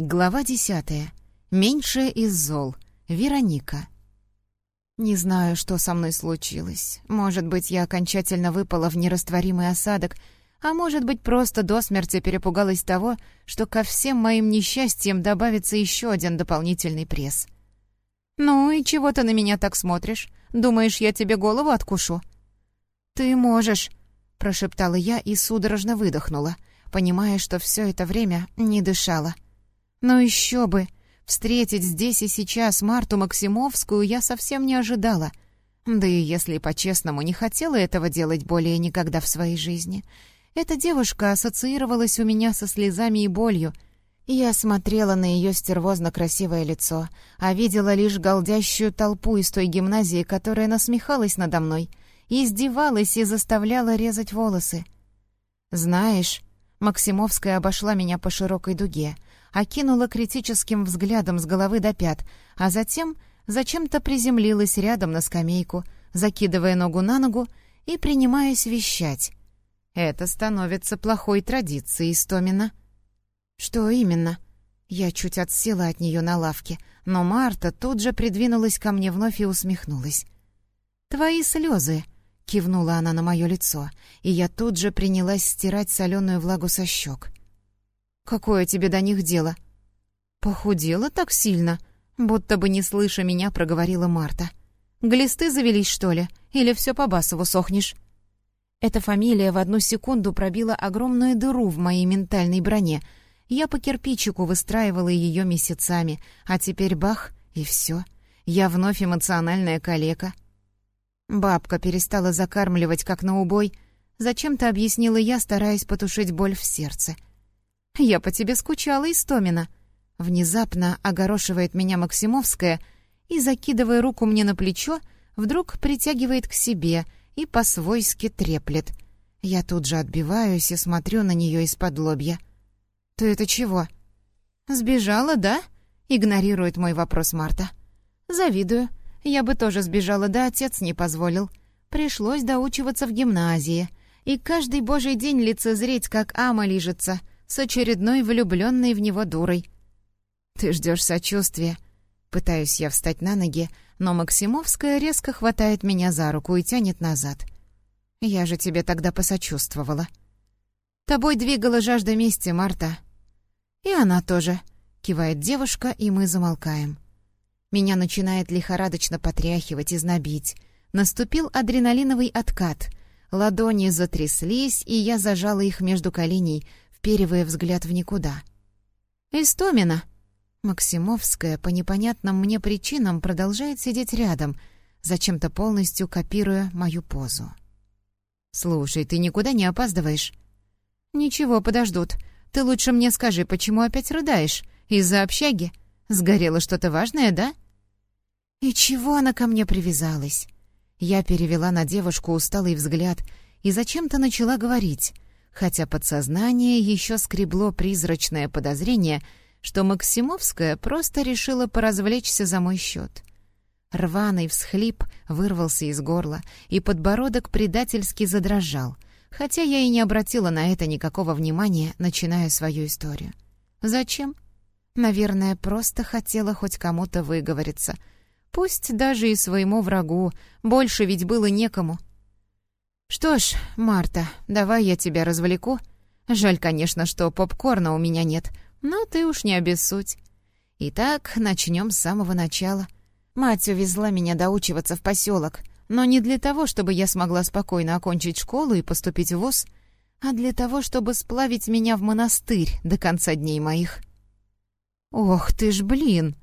Глава десятая. Меньшая из зол. Вероника. Не знаю, что со мной случилось. Может быть, я окончательно выпала в нерастворимый осадок, а может быть, просто до смерти перепугалась того, что ко всем моим несчастьям добавится еще один дополнительный пресс. «Ну и чего ты на меня так смотришь? Думаешь, я тебе голову откушу?» «Ты можешь», — прошептала я и судорожно выдохнула, понимая, что все это время не дышала. Но еще бы! Встретить здесь и сейчас Марту Максимовскую я совсем не ожидала. Да и, если по-честному, не хотела этого делать более никогда в своей жизни. Эта девушка ассоциировалась у меня со слезами и болью. Я смотрела на ее стервозно красивое лицо, а видела лишь голдящую толпу из той гимназии, которая насмехалась надо мной, издевалась и заставляла резать волосы. «Знаешь...» Максимовская обошла меня по широкой дуге — окинула критическим взглядом с головы до пят, а затем зачем-то приземлилась рядом на скамейку, закидывая ногу на ногу и принимаясь вещать. Это становится плохой традицией Истомина. «Что именно?» Я чуть отсела от нее на лавке, но Марта тут же придвинулась ко мне вновь и усмехнулась. «Твои слезы!» — кивнула она на мое лицо, и я тут же принялась стирать соленую влагу со щек. Какое тебе до них дело?» «Похудела так сильно?» Будто бы не слыша меня, проговорила Марта. «Глисты завелись, что ли? Или все по Басову сохнешь?» Эта фамилия в одну секунду пробила огромную дыру в моей ментальной броне. Я по кирпичику выстраивала ее месяцами, а теперь бах, и все. Я вновь эмоциональная калека. Бабка перестала закармливать, как на убой. Зачем-то объяснила я, стараясь потушить боль в сердце — «Я по тебе скучала, Истомина!» Внезапно огорошивает меня Максимовская и, закидывая руку мне на плечо, вдруг притягивает к себе и по-свойски треплет. Я тут же отбиваюсь и смотрю на нее из-под лобья. «Ты это чего?» «Сбежала, да?» — игнорирует мой вопрос Марта. «Завидую. Я бы тоже сбежала, да отец не позволил. Пришлось доучиваться в гимназии. И каждый божий день лицезреть, как Ама лижется с очередной влюбленной в него дурой. «Ты ждешь сочувствия». Пытаюсь я встать на ноги, но Максимовская резко хватает меня за руку и тянет назад. «Я же тебе тогда посочувствовала». «Тобой двигала жажда мести, Марта». «И она тоже», — кивает девушка, и мы замолкаем. Меня начинает лихорадочно потряхивать и знобить. Наступил адреналиновый откат. Ладони затряслись, и я зажала их между коленей, вперивая взгляд в никуда. «Истомина!» Максимовская по непонятным мне причинам продолжает сидеть рядом, зачем-то полностью копируя мою позу. «Слушай, ты никуда не опаздываешь?» «Ничего, подождут. Ты лучше мне скажи, почему опять рыдаешь? Из-за общаги? Сгорело что-то важное, да?» «И чего она ко мне привязалась?» Я перевела на девушку усталый взгляд и зачем-то начала говорить — хотя подсознание еще скребло призрачное подозрение, что Максимовская просто решила поразвлечься за мой счет. Рваный всхлип вырвался из горла, и подбородок предательски задрожал, хотя я и не обратила на это никакого внимания, начиная свою историю. Зачем? Наверное, просто хотела хоть кому-то выговориться. Пусть даже и своему врагу, больше ведь было некому — «Что ж, Марта, давай я тебя развлеку. Жаль, конечно, что попкорна у меня нет, но ты уж не обессудь. Итак, начнем с самого начала. Мать увезла меня доучиваться в поселок, но не для того, чтобы я смогла спокойно окончить школу и поступить в вуз, а для того, чтобы сплавить меня в монастырь до конца дней моих. Ох ты ж, блин!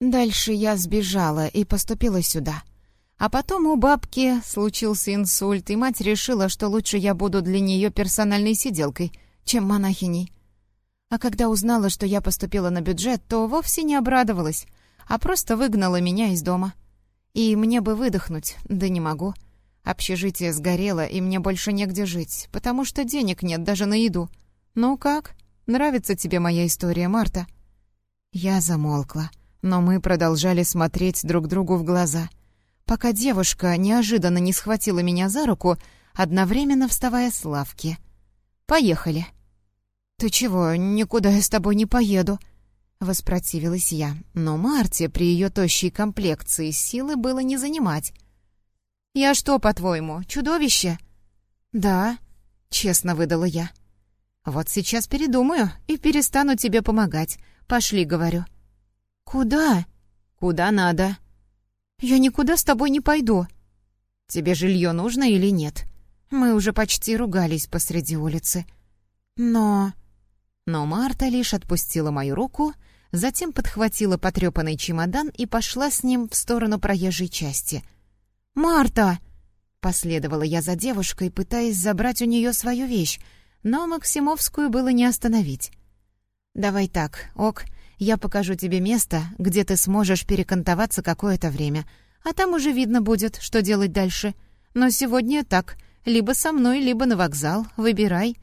Дальше я сбежала и поступила сюда — а потом у бабки случился инсульт, и мать решила, что лучше я буду для нее персональной сиделкой, чем монахиней. А когда узнала, что я поступила на бюджет, то вовсе не обрадовалась, а просто выгнала меня из дома. И мне бы выдохнуть, да не могу. Общежитие сгорело, и мне больше негде жить, потому что денег нет даже на еду. Ну как? Нравится тебе моя история, Марта?» Я замолкла, но мы продолжали смотреть друг другу в глаза — пока девушка неожиданно не схватила меня за руку, одновременно вставая с лавки. «Поехали». «Ты чего, никуда я с тобой не поеду?» — воспротивилась я, но Марте при ее тощей комплекции силы было не занимать. «Я что, по-твоему, чудовище?» «Да», — честно выдала я. «Вот сейчас передумаю и перестану тебе помогать. Пошли, — говорю». «Куда?» «Куда надо». «Я никуда с тобой не пойду». «Тебе жилье нужно или нет?» Мы уже почти ругались посреди улицы. Но... Но Марта лишь отпустила мою руку, затем подхватила потрепанный чемодан и пошла с ним в сторону проезжей части. «Марта!» Последовала я за девушкой, пытаясь забрать у нее свою вещь, но Максимовскую было не остановить. «Давай так, ок, я покажу тебе место, где ты сможешь перекантоваться какое-то время, а там уже видно будет, что делать дальше. Но сегодня так, либо со мной, либо на вокзал, выбирай».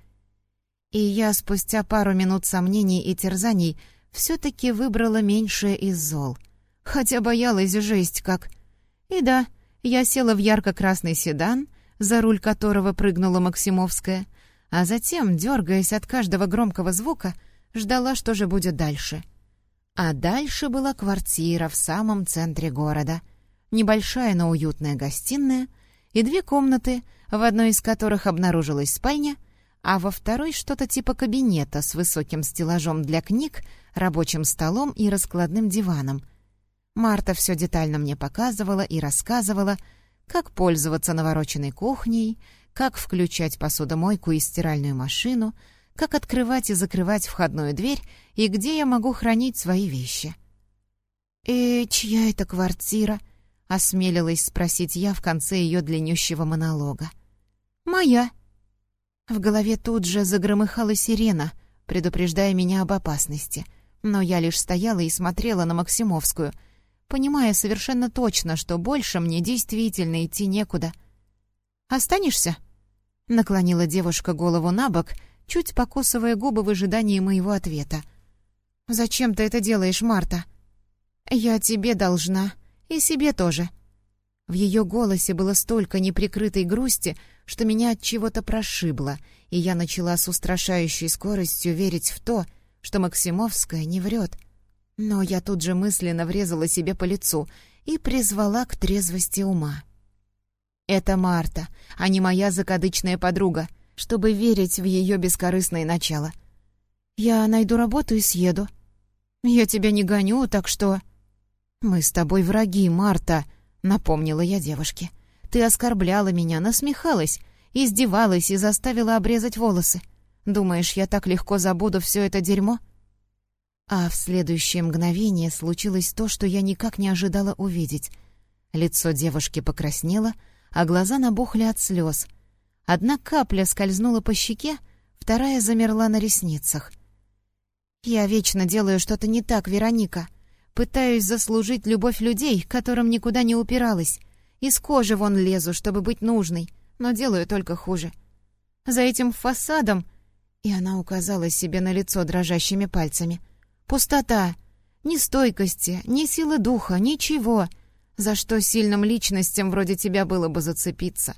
И я спустя пару минут сомнений и терзаний все-таки выбрала меньшее из зол. Хотя боялась жесть как. И да, я села в ярко-красный седан, за руль которого прыгнула Максимовская, а затем, дергаясь от каждого громкого звука, ждала, что же будет дальше. А дальше была квартира в самом центре города. Небольшая, но уютная гостиная и две комнаты, в одной из которых обнаружилась спальня — а во второй что-то типа кабинета с высоким стеллажом для книг, рабочим столом и раскладным диваном. Марта все детально мне показывала и рассказывала, как пользоваться навороченной кухней, как включать посудомойку и стиральную машину, как открывать и закрывать входную дверь и где я могу хранить свои вещи. «Э, чья это квартира?» — осмелилась спросить я в конце ее длиннющего монолога. «Моя», в голове тут же загромыхала сирена, предупреждая меня об опасности. Но я лишь стояла и смотрела на Максимовскую, понимая совершенно точно, что больше мне действительно идти некуда. «Останешься?» — наклонила девушка голову на бок, чуть покусывая губы в ожидании моего ответа. «Зачем ты это делаешь, Марта?» «Я тебе должна. И себе тоже». В ее голосе было столько неприкрытой грусти, что меня от чего-то прошибло, и я начала с устрашающей скоростью верить в то, что Максимовская не врет. Но я тут же мысленно врезала себе по лицу и призвала к трезвости ума. Это Марта, а не моя закадычная подруга, чтобы верить в ее бескорыстное начало. Я найду работу и съеду. Я тебя не гоню, так что... Мы с тобой враги, Марта, напомнила я девушке. — ты оскорбляла меня, насмехалась, издевалась и заставила обрезать волосы. Думаешь, я так легко забуду все это дерьмо?» А в следующее мгновение случилось то, что я никак не ожидала увидеть. Лицо девушки покраснело, а глаза набухли от слез. Одна капля скользнула по щеке, вторая замерла на ресницах. «Я вечно делаю что-то не так, Вероника. Пытаюсь заслужить любовь людей, которым никуда не упиралась. Из кожи вон лезу, чтобы быть нужной, но делаю только хуже. За этим фасадом...» И она указала себе на лицо дрожащими пальцами. «Пустота. Ни стойкости, ни силы духа, ничего, за что сильным личностям вроде тебя было бы зацепиться.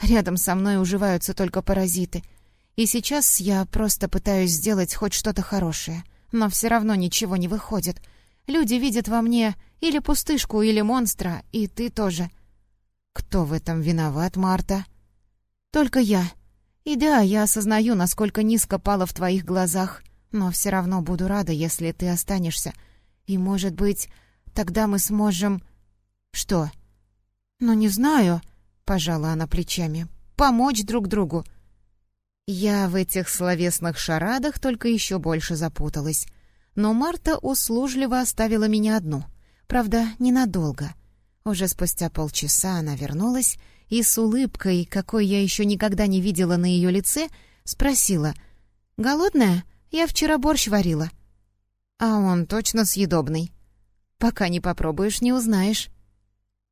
Рядом со мной уживаются только паразиты. И сейчас я просто пытаюсь сделать хоть что-то хорошее, но все равно ничего не выходит. Люди видят во мне или пустышку, или монстра, и ты тоже. «Кто в этом виноват, Марта?» «Только я. И да, я осознаю, насколько низко пала в твоих глазах, но все равно буду рада, если ты останешься. И, может быть, тогда мы сможем...» «Что?» «Ну, не знаю», — пожала она плечами. «Помочь друг другу». Я в этих словесных шарадах только еще больше запуталась. Но Марта услужливо оставила меня одну. Правда, ненадолго — уже спустя полчаса она вернулась и с улыбкой, какой я еще никогда не видела на ее лице, спросила «Голодная? Я вчера борщ варила». «А он точно съедобный?» «Пока не попробуешь, не узнаешь».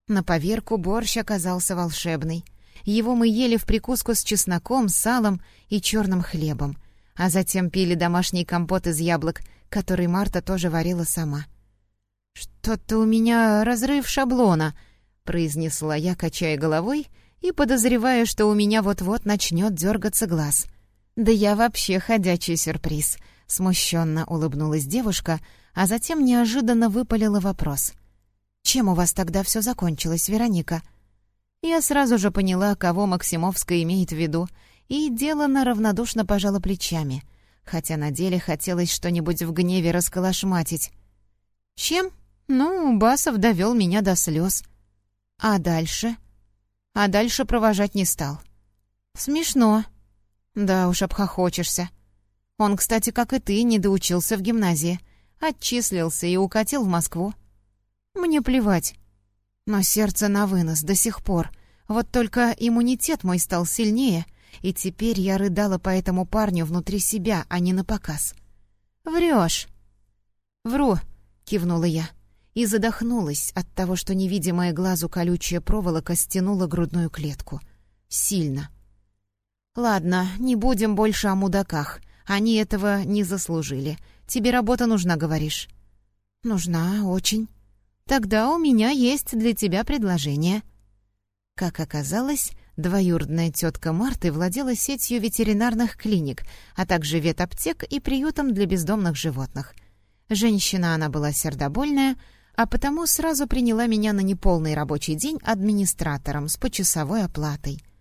На поверку борщ оказался волшебный. Его мы ели в прикуску с чесноком, салом и черным хлебом, а затем пили домашний компот из яблок, который Марта тоже варила сама. «Что-то у меня разрыв шаблона», — произнесла я, качая головой и подозревая, что у меня вот-вот начнет дергаться глаз. «Да я вообще ходячий сюрприз. Смущенно улыбнулась девушка, а затем неожиданно выпалила вопрос. «Чем у вас тогда все закончилось, Вероника?» Я сразу же поняла, кого Максимовская имеет в виду, и делано равнодушно пожала плечами, хотя на деле хотелось что-нибудь в гневе расколошматить. «Чем? Ну, Басов довел меня до слез. А дальше?» А дальше провожать не стал. «Смешно», «Да уж, обхохочешься. Он, кстати, как и ты, не доучился в гимназии. Отчислился и укатил в Москву. Мне плевать. Но сердце на вынос до сих пор. Вот только иммунитет мой стал сильнее, и теперь я рыдала по этому парню внутри себя, а не на показ. Врешь. «Вру», — кивнула я, и задохнулась от того, что невидимая глазу колючая проволока стянула грудную клетку. Сильно. «Ладно, не будем больше о мудаках. Они этого не заслужили. Тебе работа нужна, говоришь?» «Нужна, очень. Тогда у меня есть для тебя предложение». Как оказалось, двоюродная тетка Марты владела сетью ветеринарных клиник, а также ветаптек и приютом для бездомных животных. Женщина она была сердобольная, а потому сразу приняла меня на неполный рабочий день администратором с почасовой оплатой —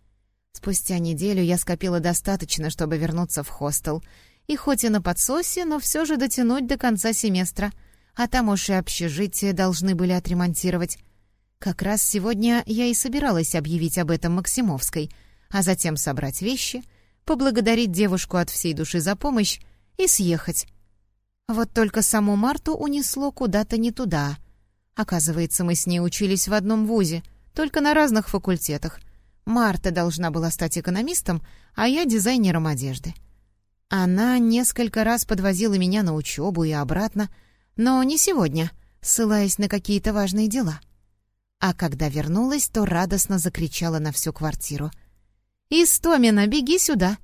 Спустя неделю я скопила достаточно, чтобы вернуться в хостел. И хоть и на подсосе, но все же дотянуть до конца семестра. А там уж и общежитие должны были отремонтировать. Как раз сегодня я и собиралась объявить об этом Максимовской, а затем собрать вещи, поблагодарить девушку от всей души за помощь и съехать. Вот только саму Марту унесло куда-то не туда. Оказывается, мы с ней учились в одном вузе, только на разных факультетах — Марта должна была стать экономистом, а я дизайнером одежды. Она несколько раз подвозила меня на учебу и обратно, но не сегодня, ссылаясь на какие-то важные дела. А когда вернулась, то радостно закричала на всю квартиру. «Истомина, беги сюда!»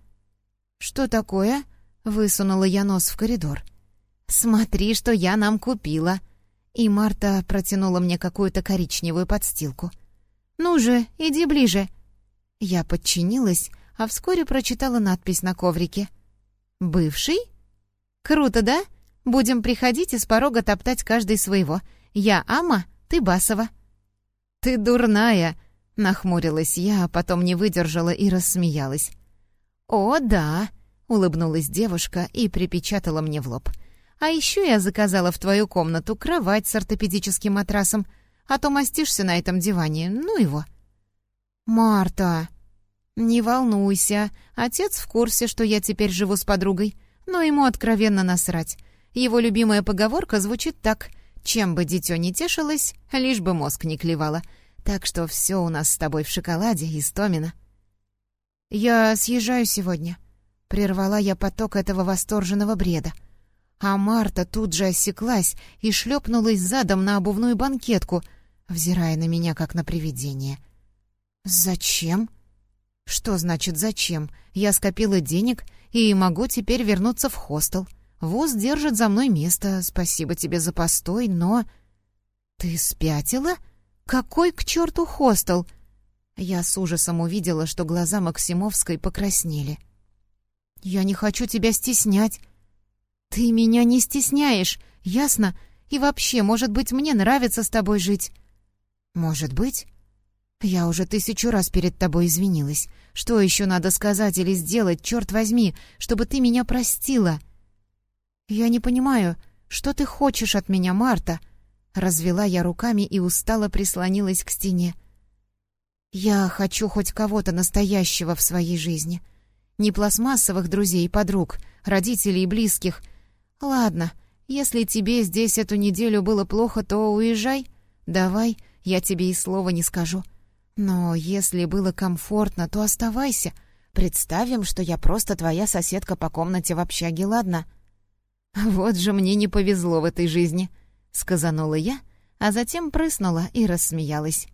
«Что такое?» — высунула я нос в коридор. «Смотри, что я нам купила!» И Марта протянула мне какую-то коричневую подстилку. «Ну же, иди ближе!» Я подчинилась, а вскоре прочитала надпись на коврике. «Бывший? Круто, да? Будем приходить и с порога топтать каждый своего. Я Ама, ты Басова». «Ты дурная!» — нахмурилась я, а потом не выдержала и рассмеялась. «О, да!» — улыбнулась девушка и припечатала мне в лоб. «А еще я заказала в твою комнату кровать с ортопедическим матрасом, а то мастишься на этом диване, ну его». «Марта!» «Не волнуйся, отец в курсе, что я теперь живу с подругой, но ему откровенно насрать. Его любимая поговорка звучит так «Чем бы дитё не тешилось, лишь бы мозг не клевало». Так что все у нас с тобой в шоколаде, Истомина. «Я съезжаю сегодня», — прервала я поток этого восторженного бреда. А Марта тут же осеклась и шлепнулась задом на обувную банкетку, взирая на меня как на привидение — «Зачем?» «Что значит «зачем»? Я скопила денег и могу теперь вернуться в хостел. Вуз держит за мной место, спасибо тебе за постой, но...» «Ты спятила? Какой к черту хостел?» Я с ужасом увидела, что глаза Максимовской покраснели. «Я не хочу тебя стеснять». «Ты меня не стесняешь, ясно? И вообще, может быть, мне нравится с тобой жить?» «Может быть?» «Я уже тысячу раз перед тобой извинилась. Что еще надо сказать или сделать, черт возьми, чтобы ты меня простила?» «Я не понимаю, что ты хочешь от меня, Марта?» Развела я руками и устало прислонилась к стене. «Я хочу хоть кого-то настоящего в своей жизни. Не пластмассовых друзей подруг, родителей и близких. Ладно, если тебе здесь эту неделю было плохо, то уезжай. Давай, я тебе и слова не скажу». Но если было комфортно, то оставайся. Представим, что я просто твоя соседка по комнате в общаге, ладно? Вот же мне не повезло в этой жизни, сказанула я, а затем прыснула и рассмеялась.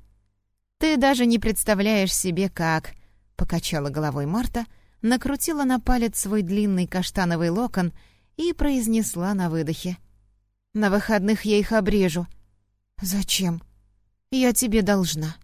Ты даже не представляешь себе как, покачала головой Марта, накрутила на палец свой длинный каштановый локон и произнесла на выдохе: "На выходных я их обрежу". "Зачем? Я тебе должна".